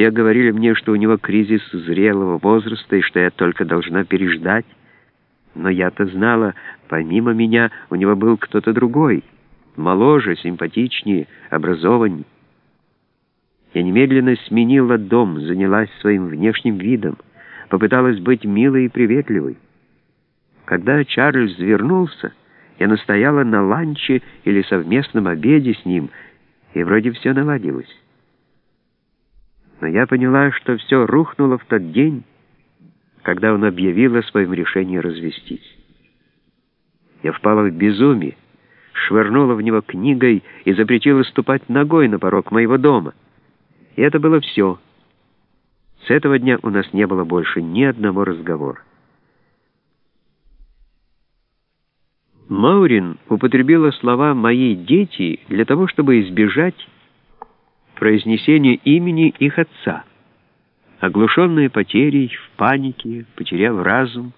Все говорили мне, что у него кризис зрелого возраста и что я только должна переждать. Но я-то знала, помимо меня у него был кто-то другой, моложе, симпатичнее, образованнее. Я немедленно сменила дом, занялась своим внешним видом, попыталась быть милой и приветливой. Когда Чарльз вернулся, я настояла на ланче или совместном обеде с ним, и вроде все наладилось. Но я поняла, что все рухнуло в тот день, когда он объявил о своем решении развестись. Я впала в безумие, швырнула в него книгой и запретила ступать ногой на порог моего дома. И это было все. С этого дня у нас не было больше ни одного разговора. Маурин употребила слова «мои дети» для того, чтобы избежать произнесения имени их отца. Оглушенная потерей, в панике, потеряв разум,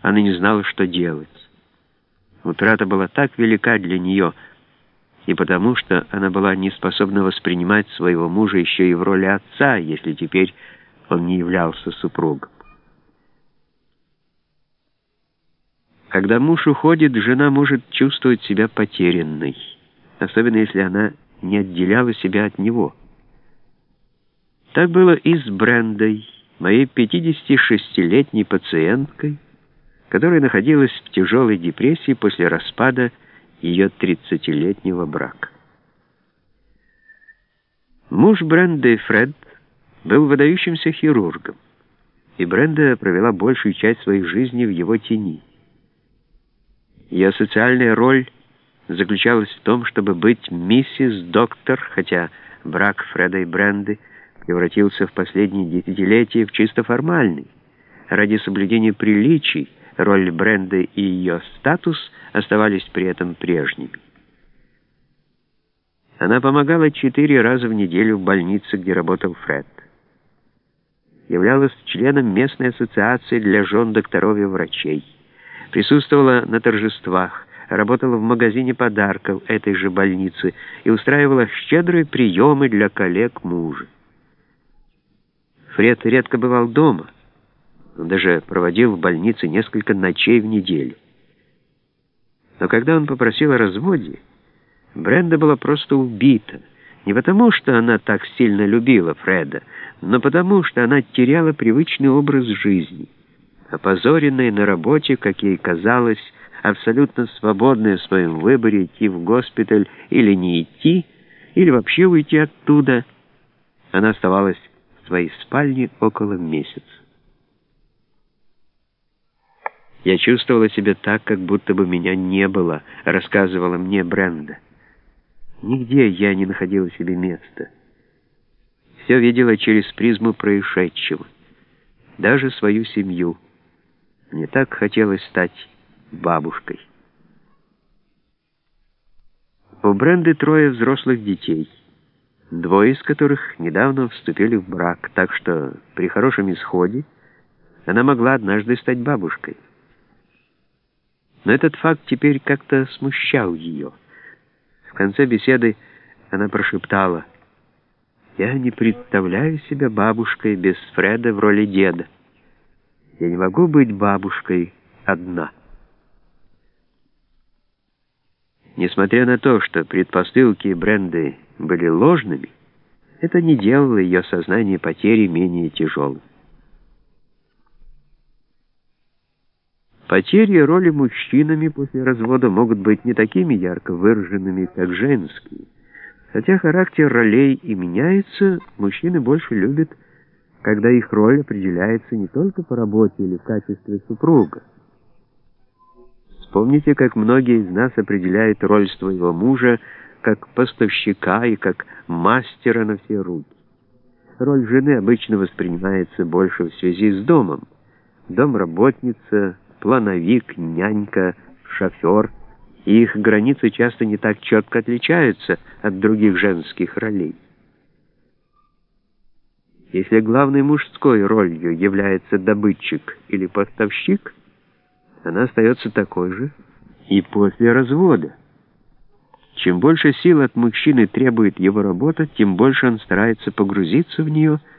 она не знала, что делать. Утрата была так велика для нее, и потому что она была не способна воспринимать своего мужа еще и в роли отца, если теперь он не являлся супругом. Когда муж уходит, жена может чувствовать себя потерянной, особенно если она не отделяла себя от него. Так было и с Брендой, моей 56-летней пациенткой, которая находилась в тяжелой депрессии после распада ее 30-летнего брака. Муж Бренды Фред был выдающимся хирургом, и Бренда провела большую часть своей жизни в его тени. Ее социальная роль заключалась в том, чтобы быть миссис доктор, хотя брак Фреда и Бренды превратился в последние десятилетия в чисто формальный. Ради соблюдения приличий роль Бренды и ее статус оставались при этом прежними. Она помогала четыре раза в неделю в больнице, где работал Фред. Являлась членом местной ассоциации для жен докторов и врачей. Присутствовала на торжествах, работала в магазине подарков этой же больницы и устраивала щедрые приемы для коллег мужа. Фред редко бывал дома, он даже проводил в больнице несколько ночей в неделю. Но когда он попросил о разводе, Бренда была просто убита. Не потому, что она так сильно любила Фреда, но потому, что она теряла привычный образ жизни. Опозоренная на работе, как ей казалось, абсолютно свободная в своем выборе идти в госпиталь или не идти, или вообще уйти оттуда, она оставалась в своей спальне около месяца. Я чувствовала себя так, как будто бы меня не было, рассказывала мне Бренда. Нигде я не находила себе места. Все видела через призму происшедшего. Даже свою семью. Мне так хотелось стать бабушкой. У Бренды трое взрослых детей, двое из которых недавно вступили в брак, так что при хорошем исходе она могла однажды стать бабушкой. Но этот факт теперь как-то смущал ее. В конце беседы она прошептала, «Я не представляю себя бабушкой без Фреда в роли деда. Я не могу быть бабушкой одна». Несмотря на то, что предпосылки Бренды были ложными, это не делало ее сознание потери менее тяжелым. Потери роли мужчинами после развода могут быть не такими ярко выраженными, как женские. Хотя характер ролей и меняется, мужчины больше любят, когда их роль определяется не только по работе или в качестве супруга. Вспомните, как многие из нас определяют роль своего мужа как поставщика и как мастера на все руки. Роль жены обычно воспринимается больше в связи с домом. Домработница, плановик, нянька, шофер, их границы часто не так четко отличаются от других женских ролей. Если главной мужской ролью является добытчик или поставщик, она остается такой же и после развода. Чем больше сил от мужчины требует его работа, тем больше он старается погрузиться в нее –